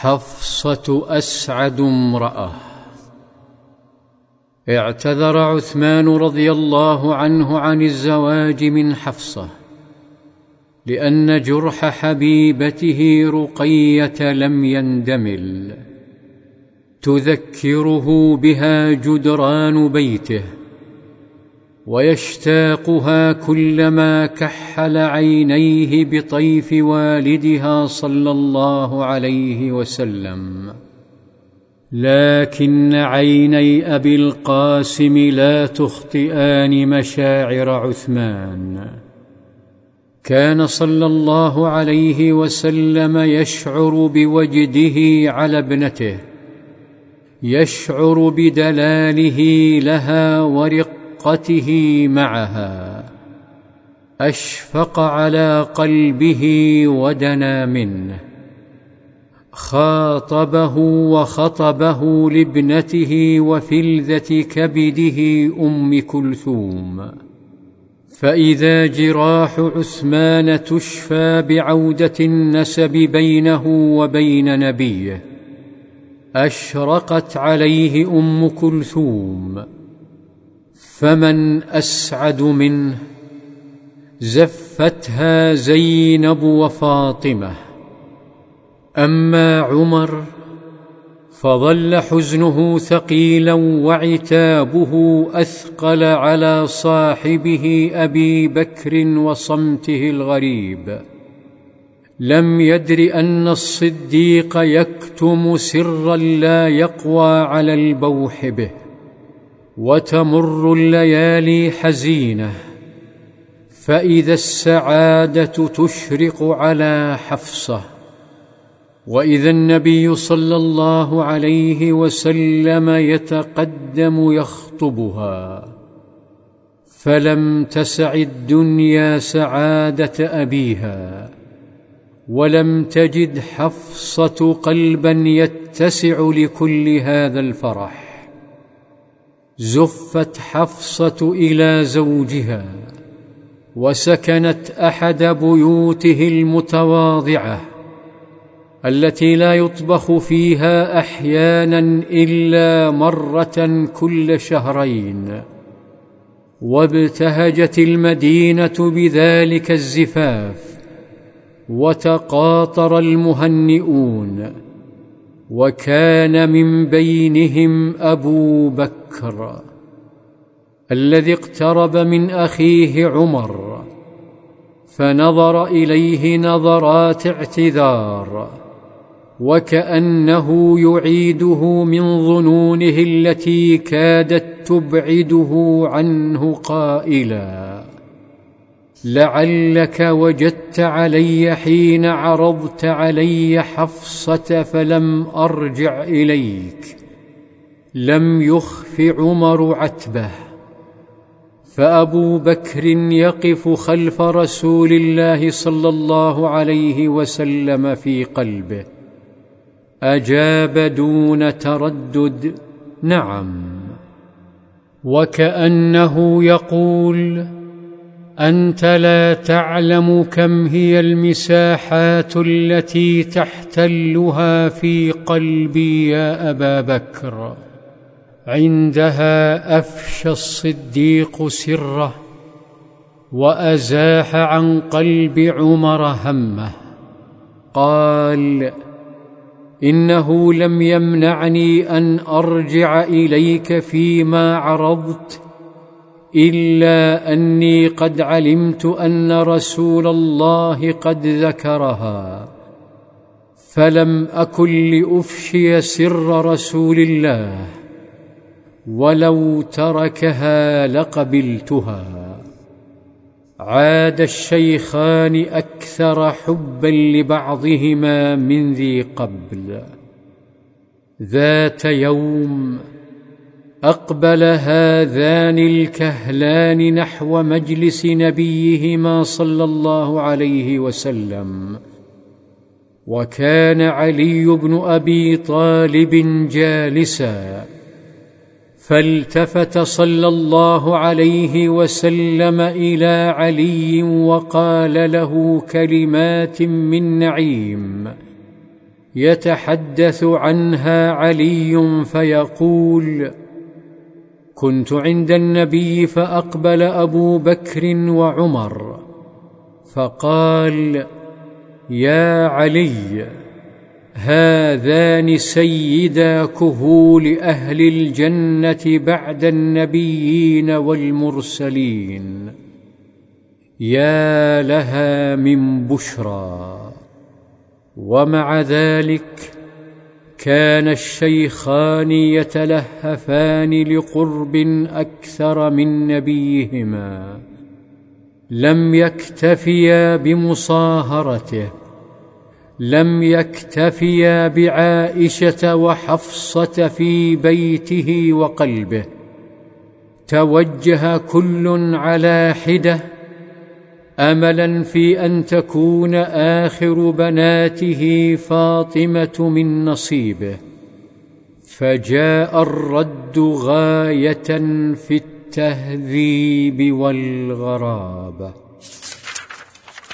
حفصة أسعد امرأة. اعتذر عثمان رضي الله عنه عن الزواج من حفصة لأن جرح حبيبته رقية لم يندمل. تذكره بها جدران بيته. ويشتاقها كلما كحل عينيه بطيف والدها صلى الله عليه وسلم. لكن عيني أبي القاسم لا تخطئان مشاعر عثمان. كان صلى الله عليه وسلم يشعر بوجده على ابنته يشعر بدلاله لها ورقته معها أشفق على قلبه ودنا منه خاطبه وخطبه لابنته وفلذة كبده أم كلثوم فإذا جراح عثمان تشفى بعودة النسب بينه وبين نبيه أشرقت عليه أم كلثوم. فمن أسعد منه زفتها زينب وفاطمة. أما عمر فظل حزنه ثقيلا وعتابه أثقل على صاحبه أبي بكر وصمته الغريب. لم يدر أن الصديق يكتم سرا لا يقوى على البوح به. وتمر الليالي حزينة فإذا السعادة تشرق على حفصة. وإذا النبي صلى الله عليه وسلم يتقدم يخطبها فلم تسع الدنيا سعادة أبيها ولم تجد حفصة قلبا يتسع لكل هذا الفرح. زفت حفصة إلى زوجها وسكنت أحد بيوته المتواضعة التي لا يطبخ فيها أحيانا إلا مرة كل شهرين وابتهجت المدينة بذلك الزفاف وتقاطر المهنئون وكان من بينهم أبو بكر الذي اقترب من أخيه عمر فنظر إليه نظرات اعتذار وكأنه يعيده من ظنونه التي كادت تبعده عنه قائلا لعلك وجدت علي حين عرضت علي حفصة فلم أرجع إليك. لم يخف عمر عتبه. فأبو بكر يقف خلف رسول الله صلى الله عليه وسلم في قلبه. أجاب دون تردد نعم. وكأنه يقول أنت لا تعلم كم هي المساحات التي تحتلها في قلبي يا أبا بكر. عندها أفشى الصديق سره وأزاح عن قلب عمر همه. قال إنه لم يمنعني أن أرجع إليك فيما عرضت إلا أني قد علمت أن رسول الله قد ذكرها فلم أكن لأفشي سر رسول الله ولو تركها لقبلتها. عاد الشيخان أكثر حبا لبعضهما من ذي قبل ذات يوم أقبل هذان الكهلان نحو مجلس نبيهما صلى الله عليه وسلم. وكان علي بن أبي طالب جالسا. فالتفت صلى الله عليه وسلم إلى علي وقال له كلمات من نعيم. يتحدث عنها علي فيقول كنت عند النبي فأقبل أبو بكر وعمر فقال يا علي هذان سيدا كهول أهل الجنة بعد النبيين والمرسلين. يا لها من بشرى. ومع ذلك كان الشيخان يتلهفان لقرب أكثر من نبيهما لم يكتفيا بمصاهرته لم يكتفيا بعائشة وحفصة في بيته وقلبه توجه كل على حدة املا في أن تكون آخر بناته فاطمة من نصيبه. فجاء الرد غاية في التهذيب والغرابة.